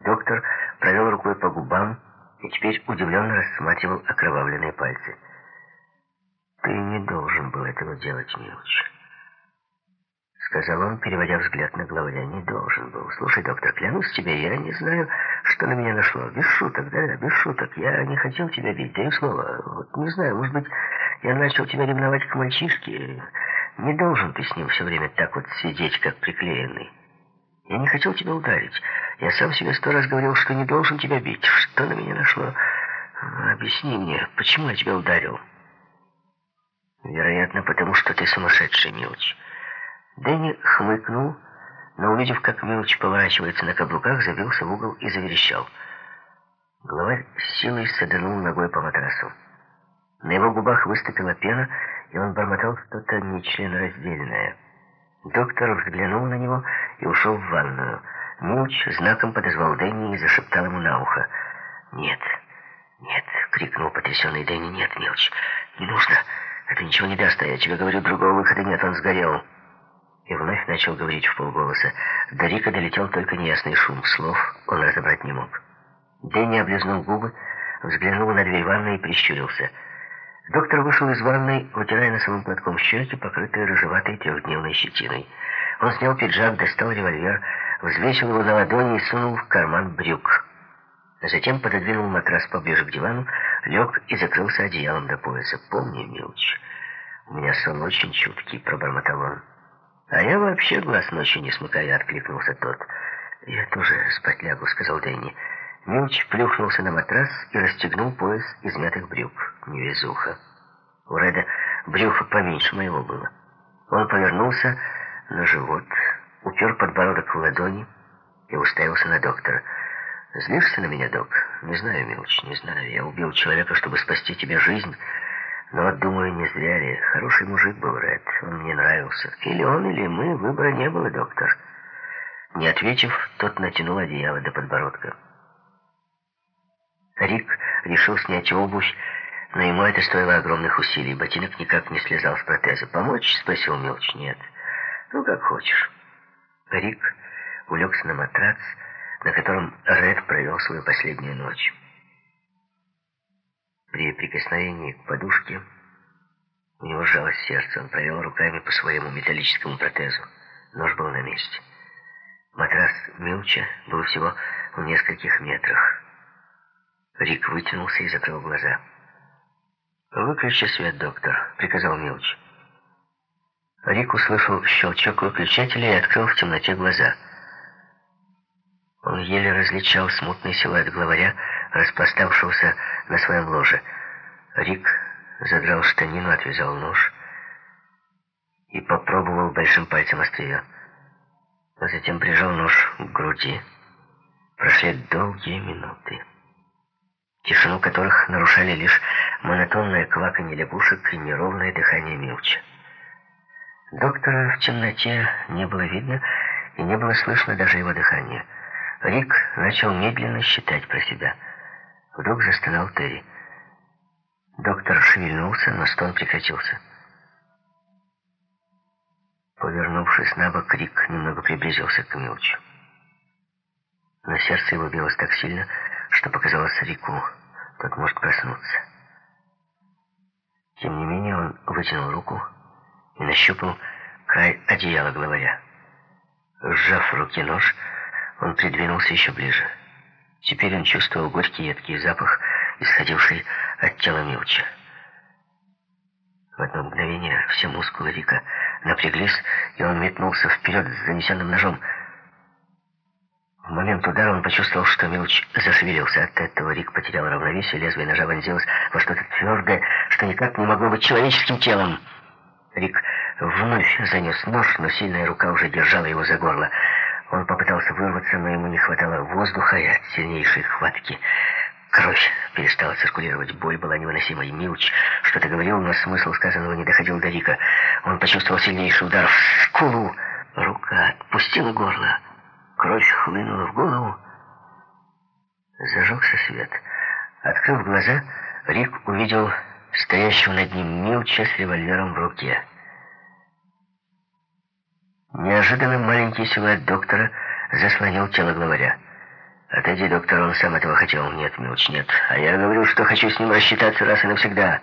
Доктор провел рукой по губам и теперь удивленно рассматривал окровавленные пальцы. «Ты не должен был этого делать, Милч», — сказал он, переводя взгляд на главаря. «Не должен был. Слушай, доктор, клянусь тебе, я не знаю, что на меня нашло. Без шуток, да, без шуток. Я не хотел тебя бить, даю слово. Вот не знаю, может быть, я начал тебя ревновать к мальчишке. Не должен ты с ним все время так вот сидеть, как приклеенный. Я не хотел тебя ударить. Я сам себе сто раз говорил, что не должен тебя бить. Что на меня нашло? Объясни мне, почему я тебя ударил?» «Вероятно, потому что ты сумасшедший, Милч». Дэнни хмыкнул, но, увидев, как Милч поворачивается на каблуках, забился в угол и заверещал. Главарь силой саданул ногой по матрасу. На его губах выступила пена, и он бормотал что-то нечленораздельное. Доктор взглянул на него и ушел в ванную. Милч знаком подозвал Дэнни и зашептал ему на ухо. «Нет, нет!» — крикнул потрясенный Дэнни. «Нет, Милч, не нужно! Это ничего не даст, а я тебе говорю, другого выхода нет, он сгорел!» И вновь начал говорить в полголоса. До Рика долетел только неясный шум. Слов он разобрать не мог. Дэнни облизнул губы, взглянул на дверь ванной и прищурился. Доктор вышел из ванной, вытирая носовым платком щеки, покрытые рыжеватой трехдневной щетиной. Он снял пиджак, достал револьвер, взвесил его на ладони и сунул в карман брюк. Затем пододвинул матрас поближе к дивану, лег и закрылся одеялом до пояса. «Помни, Милч, у меня сон очень чуткий», — пробормотал он. «А я вообще глаз ночью не смыкаю», — откликнулся тот. «Я тоже спать лягу», — сказал Дэнни. Милч плюхнулся на матрас и расстегнул пояс измятых брюк. Невезуха. У Реда брюхо поменьше моего было. Он повернулся на живот, упер подбородок в ладони и уставился на доктора. «Злишься на меня, док?» «Не знаю, Милч, не знаю. Я убил человека, чтобы спасти тебе жизнь». Но думаю, не зря ли. Хороший мужик был Ред. Он мне нравился. Или он, или мы. Выбора не было, доктор. Не ответив, тот натянул одеяло до подбородка. Рик решил снять обувь, но ему это стоило огромных усилий. Ботинок никак не слезал с протеза. «Помочь?» — спросил Милч. «Нет». «Ну, как хочешь». Рик улегся на матрац, на котором Ред провел свою последнюю ночь. При прикосновении к подушке у него сжалось сердце. Он провел руками по своему металлическому протезу. Нож был на месте. Матрас Милча был всего в нескольких метрах. Рик вытянулся и закрыл глаза. «Выключи свет, доктор», — приказал Милч. Рик услышал щелчок выключателя и открыл в темноте глаза. Он еле различал смутный силуэт главаря, распластавшегося на своем ложе. Рик задрал штанину, отвязал нож и попробовал большим пальцем острие. А затем прижал нож к груди. Прошли долгие минуты, тишину которых нарушали лишь монотонное кваканье лягушек и неровное дыхание Милча. Доктора в темноте не было видно, и не было слышно даже его дыхания. Рик начал медленно считать про себя — Вдруг застонал Терри. Доктор шевельнулся, но стон прекратился. Повернувшись на бок, Рик немного приблизился к Милчу. Но сердце его билось так сильно, что показалось Рику, тот может проснуться. Тем не менее он вытянул руку и нащупал край одеяла главаря. Сжав в руке нож, он придвинулся еще ближе. Теперь он чувствовал горький едкий запах, исходивший от тела Милча. В одно мгновение все мускулы Рика напряглись, и он метнулся вперед с занесенным ножом. В момент удара он почувствовал, что Милч зашевелился. От этого Рик потерял равновесие, лезвие ножа вонзилось во что-то твердое, что никак не могло быть человеческим телом. Рик вновь занес нож, но сильная рука уже держала его за горло. Он попытался вырваться, но ему не хватало воздуха и от сильнейшей хватки. Кровь перестала циркулировать, боль была невыносимой. Милч что-то говорил, но смысл сказанного не доходил до Рика. Он почувствовал сильнейший удар в скулу. Рука отпустила горло. Кровь хлынула в голову. Зажегся свет. Открыв глаза, Рик увидел стоящего над ним Милча с револьвером в руке. Неожиданно маленький силуэт доктора заслонил тело главаря. От «Погоди, доктор, он сам этого хотел». «Нет, Милч, нет. А я говорил, что хочу с ним рассчитаться раз и навсегда».